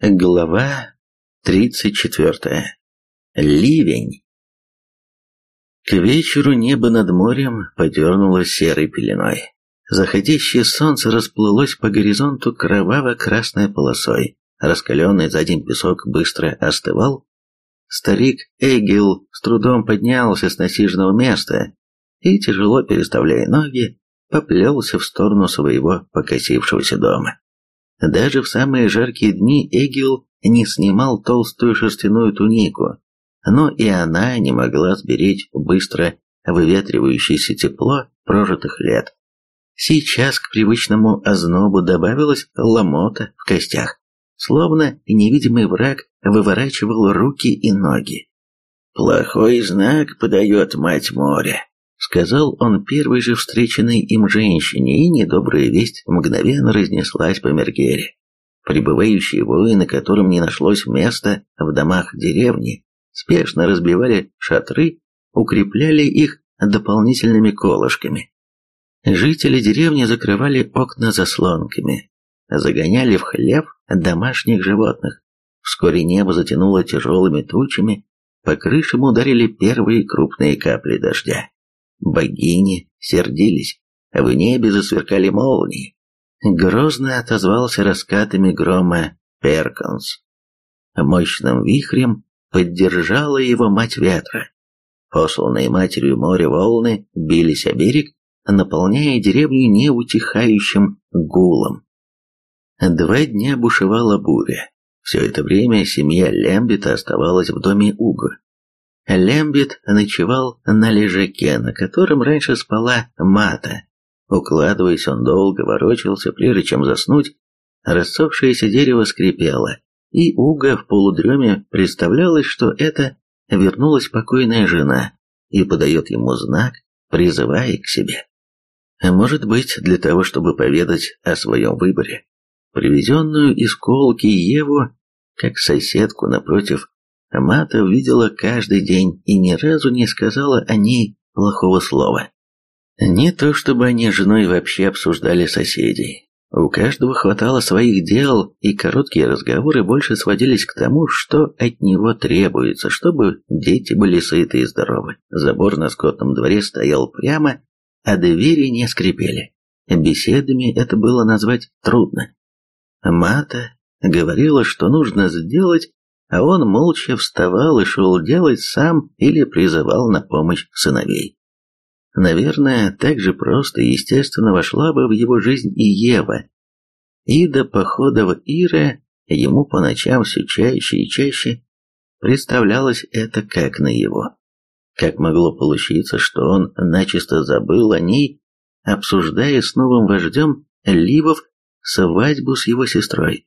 Глава 34. Ливень. К вечеру небо над морем подернулось серой пеленой. Заходящее солнце расплылось по горизонту кроваво-красной полосой. Раскаленный за день песок быстро остывал. Старик Эгил с трудом поднялся с насиженного места и, тяжело переставляя ноги, поплелся в сторону своего покосившегося дома. Даже в самые жаркие дни Эгил не снимал толстую шерстяную тунику, но и она не могла сберечь быстро выветривающееся тепло прожитых лет. Сейчас к привычному ознобу добавилась ломота в костях, словно невидимый враг выворачивал руки и ноги. «Плохой знак подает мать моря», Сказал он первой же встреченной им женщине, и недобрая весть мгновенно разнеслась по Мергере. Прибывающие воины, которым не нашлось места в домах деревни, спешно разбивали шатры, укрепляли их дополнительными колышками. Жители деревни закрывали окна заслонками, загоняли в хлев домашних животных. Вскоре небо затянуло тяжелыми тучами, по крышам ударили первые крупные капли дождя. Богини сердились, в небе засверкали молнии. Грозно отозвался раскатами грома Перконс. Мощным вихрем поддержала его мать ветра. Посланные матерью моря волны бились о берег, наполняя деревню неутихающим гулом. Два дня бушевала буря. Все это время семья Лембита оставалась в доме Уго. Лембит ночевал на лежаке, на котором раньше спала Мата. Укладываясь, он долго ворочался, прежде чем заснуть. Рассохшееся дерево скрипело, и Уга в полудреме представлялось, что это вернулась покойная жена и подает ему знак, призывая к себе. Может быть, для того, чтобы поведать о своем выборе. Привезенную из колки Еву, как соседку напротив Мата видела каждый день и ни разу не сказала о ней плохого слова. Не то чтобы они с женой вообще обсуждали соседей. У каждого хватало своих дел, и короткие разговоры больше сводились к тому, что от него требуется, чтобы дети были сыты и здоровы. Забор на скотном дворе стоял прямо, а двери не скрипели. Беседами это было назвать трудно. Мата говорила, что нужно сделать, а он молча вставал и шел делать сам или призывал на помощь сыновей. Наверное, так же просто и естественно вошла бы в его жизнь и Ева. И до похода в Ира ему по ночам все чаще и чаще представлялось это как на его. Как могло получиться, что он начисто забыл о ней, обсуждая с новым вождем Ливов свадьбу с его сестрой?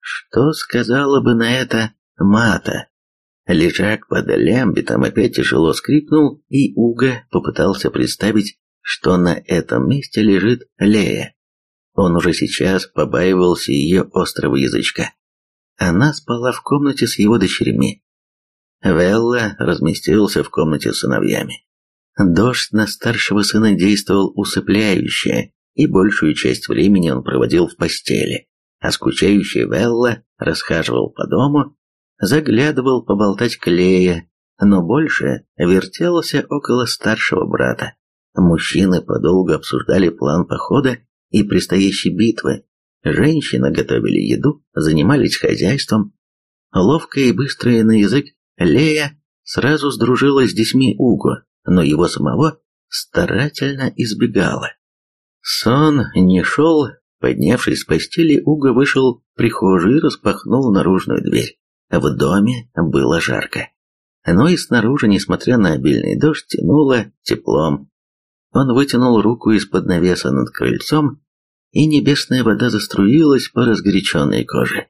Что сказала бы на это мата. Лежак под лямбитом опять тяжело скрипнул, и Уга попытался представить, что на этом месте лежит Лея. Он уже сейчас побаивался ее острого язычка. Она спала в комнате с его дочерьми. Велла разместился в комнате с сыновьями. Дождь на старшего сына действовал усыпляюще, и большую часть времени он проводил в постели, а скучающий Велла расхаживал по дому, заглядывал поболтать Клея, но больше вертелся около старшего брата. Мужчины подолгу обсуждали план похода и предстоящей битвы. Женщины готовили еду, занимались хозяйством. Ловкая и быстрая на язык Лея сразу сдружилась с детьми Уго, но его самого старательно избегала. Сон не шел, поднявшись с постели, Уго вышел в прихожую и распахнул наружную дверь. В доме было жарко. Но и снаружи, несмотря на обильный дождь, тянуло теплом. Он вытянул руку из-под навеса над крыльцом, и небесная вода заструилась по разгоряченной коже.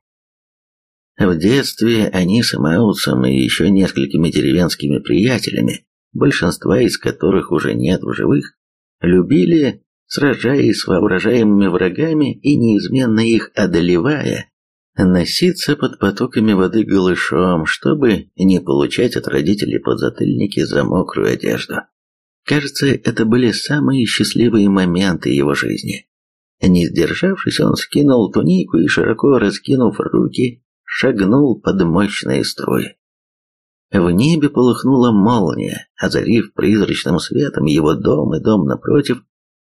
В детстве они с Маусом и еще несколькими деревенскими приятелями, большинства из которых уже нет в живых, любили, сражаясь с воображаемыми врагами и неизменно их одолевая, носиться под потоками воды голышом, чтобы не получать от родителей подзатыльники за мокрую одежду. Кажется, это были самые счастливые моменты его жизни. Не сдержавшись, он скинул тунику и, широко раскинув руки, шагнул под мощные струи. В небе полыхнула молния, озарив призрачным светом его дом и дом напротив,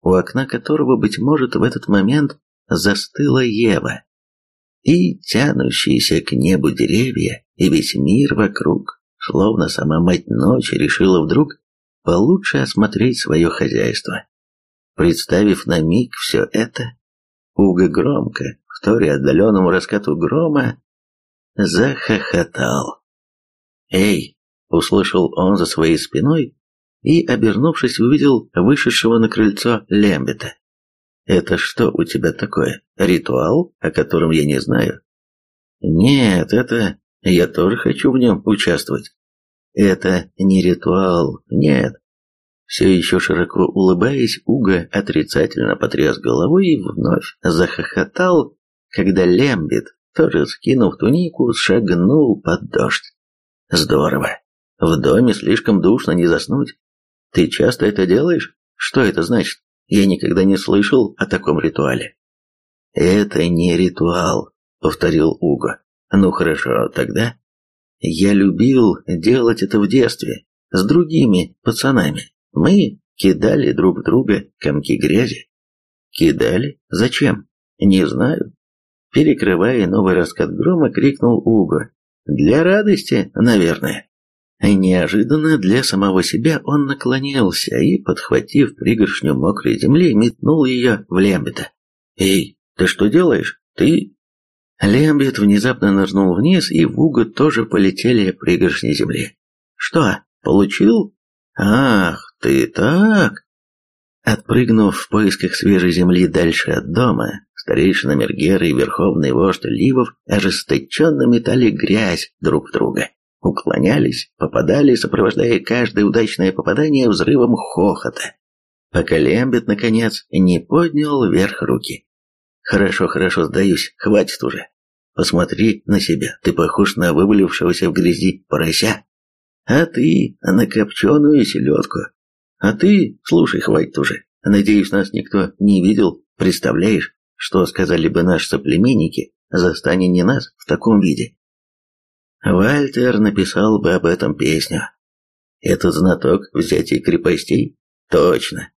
у окна которого, быть может, в этот момент застыла Ева. И тянущиеся к небу деревья, и весь мир вокруг, словно сама мать ночи решила вдруг получше осмотреть свое хозяйство. Представив на миг все это, Уга громко, вторя отдаленному раскату грома, захохотал. «Эй!» — услышал он за своей спиной и, обернувшись, увидел вышедшего на крыльцо Лембета. «Это что у тебя такое? Ритуал, о котором я не знаю?» «Нет, это... Я тоже хочу в нем участвовать». «Это не ритуал, нет». Все еще широко улыбаясь, Уга отрицательно потряс головой и вновь захохотал, когда Лембет, тоже скинув тунику, шагнул под дождь. «Здорово. В доме слишком душно не заснуть. Ты часто это делаешь? Что это значит? Я никогда не слышал о таком ритуале. Это не ритуал, повторил Уго. Ну хорошо, тогда я любил делать это в детстве с другими пацанами. Мы кидали друг друга комки грязи. Кидали? Зачем? Не знаю. Перекрывая новый раскат грома, крикнул Уго. Для радости, наверное. Неожиданно для самого себя он наклонился и, подхватив пригоршню мокрой земли, метнул ее в Лембета. «Эй, ты что делаешь? Ты...» Лембет внезапно нырнул вниз, и в угол тоже полетели пригоршни земли. «Что, получил? Ах, ты так...» Отпрыгнув в поисках свежей земли дальше от дома, старейшина Мергера и верховный вождь Ливов ожесточенно метали грязь друг в друга уклонялись, попадали, сопровождая каждое удачное попадание взрывом хохота, пока Лембет, наконец, не поднял вверх руки. «Хорошо, хорошо, сдаюсь, хватит уже. Посмотри на себя, ты похож на вывалившегося в грязи порося. А ты на копченую селедку. А ты, слушай, хватит уже. Надеюсь, нас никто не видел. Представляешь, что сказали бы наши соплеменники, застань не нас в таком виде. Вальтер написал бы об этом песню. Этот знаток взятия крепостей? Точно.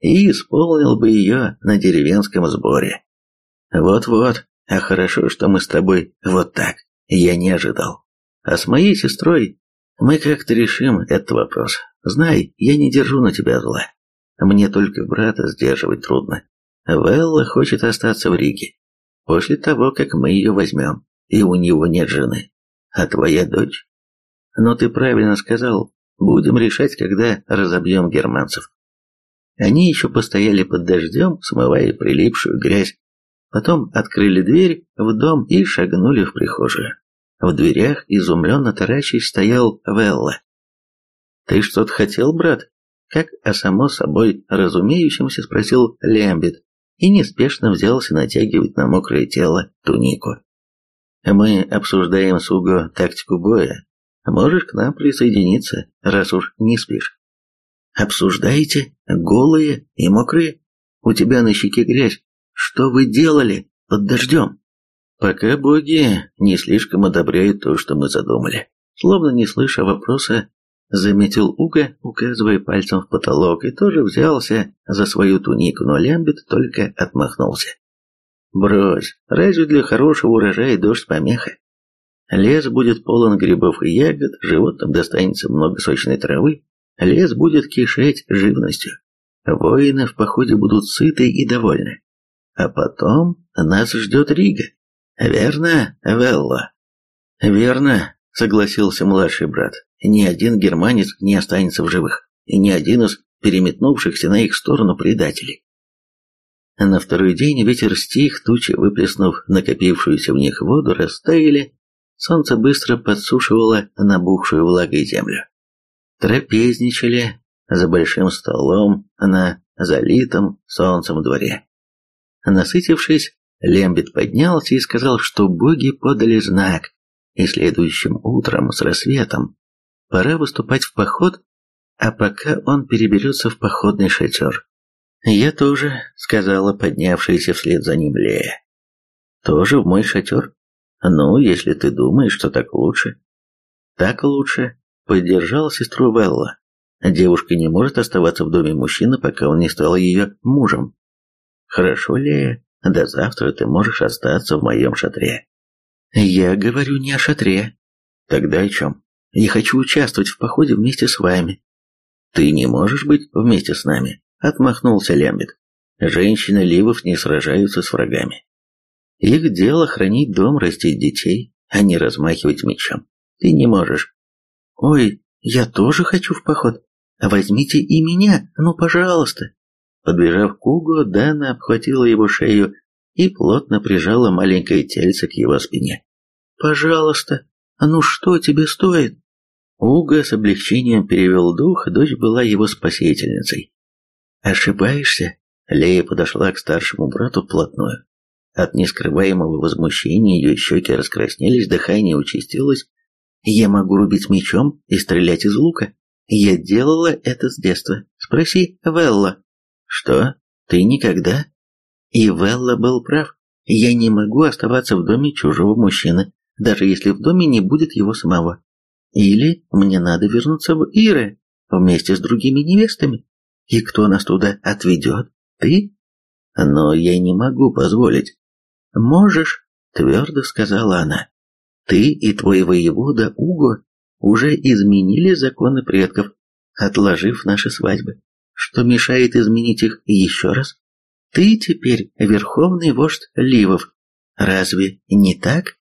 И исполнил бы ее на деревенском сборе. Вот-вот, а хорошо, что мы с тобой вот так. Я не ожидал. А с моей сестрой мы как-то решим этот вопрос. Знай, я не держу на тебя зла. Мне только брата сдерживать трудно. Велла хочет остаться в Риге. После того, как мы ее возьмем, и у него нет жены а твоя дочь. Но ты правильно сказал, будем решать, когда разобьем германцев. Они еще постояли под дождем, смывая прилипшую грязь, потом открыли дверь в дом и шагнули в прихожую. В дверях, изумленно таращись, стоял Велла. «Ты что-то хотел, брат?» Как о само собой разумеющемся спросил Лембит и неспешно взялся натягивать на мокрое тело тунику. Мы обсуждаем с Уго тактику боя. Можешь к нам присоединиться, раз уж не спишь. Обсуждаете? Голые и мокрые? У тебя на щеке грязь. Что вы делали под дождем? Пока боги не слишком одобряют то, что мы задумали. Словно не слыша вопроса, заметил Уга, указывая пальцем в потолок, и тоже взялся за свою тунику, но Лямбет только отмахнулся. Брось, разве для хорошего урожая дождь помеха? Лес будет полон грибов и ягод, животным достанется много сочной травы, лес будет кишеть живностью. Воины в походе будут сыты и довольны. А потом нас ждет Рига. Верно, Велло? Верно, согласился младший брат. Ни один германец не останется в живых, и ни один из переметнувшихся на их сторону предателей. На второй день ветер стих, тучи, выплеснув накопившуюся в них воду, растаяли, солнце быстро подсушивало набухшую влагой землю. Трапезничали за большим столом на залитом солнцем дворе. Насытившись, Лембит поднялся и сказал, что боги подали знак, и следующим утром с рассветом пора выступать в поход, а пока он переберется в походный шатер. «Я тоже», — сказала поднявшаяся вслед за ним Лея. «Тоже в мой шатер?» Ну, если ты думаешь, что так лучше. Так лучше, поддержала сестру Белла. Девушка не может оставаться в доме мужчины, пока он не стал ее мужем. Хорошо, Лея, до завтра ты можешь остаться в моем шатре. Я говорю не о шатре. Тогда о чем? Я хочу участвовать в походе вместе с вами. Ты не можешь быть вместе с нами, отмахнулся Лембит. Женщины Ливов не сражаются с врагами. Их дело хранить дом, растить детей, а не размахивать мечом. Ты не можешь. Ой, я тоже хочу в поход. Возьмите и меня, ну, пожалуйста. Подбежав к Угу, Дана обхватила его шею и плотно прижала маленькое тельце к его спине. «Пожалуйста, а ну что тебе стоит?» Уга с облегчением перевел дух, дочь была его спасительницей. «Ошибаешься?» Лея подошла к старшему брату вплотную. От нескрываемого возмущения ее щеки раскраснелись, дыхание участилось. «Я могу рубить мечом и стрелять из лука. Я делала это с детства. Спроси Велла». «Что? Ты никогда?» И Велла был прав. Я не могу оставаться в доме чужого мужчины, даже если в доме не будет его самого. Или мне надо вернуться в Иры вместе с другими невестами. И кто нас туда отведет? Ты? Но я не могу позволить. Можешь, твердо сказала она. Ты и твой воевода Уго уже изменили законы предков, отложив наши свадьбы. Что мешает изменить их еще раз? Ты теперь верховный вождь Ливов. Разве не так?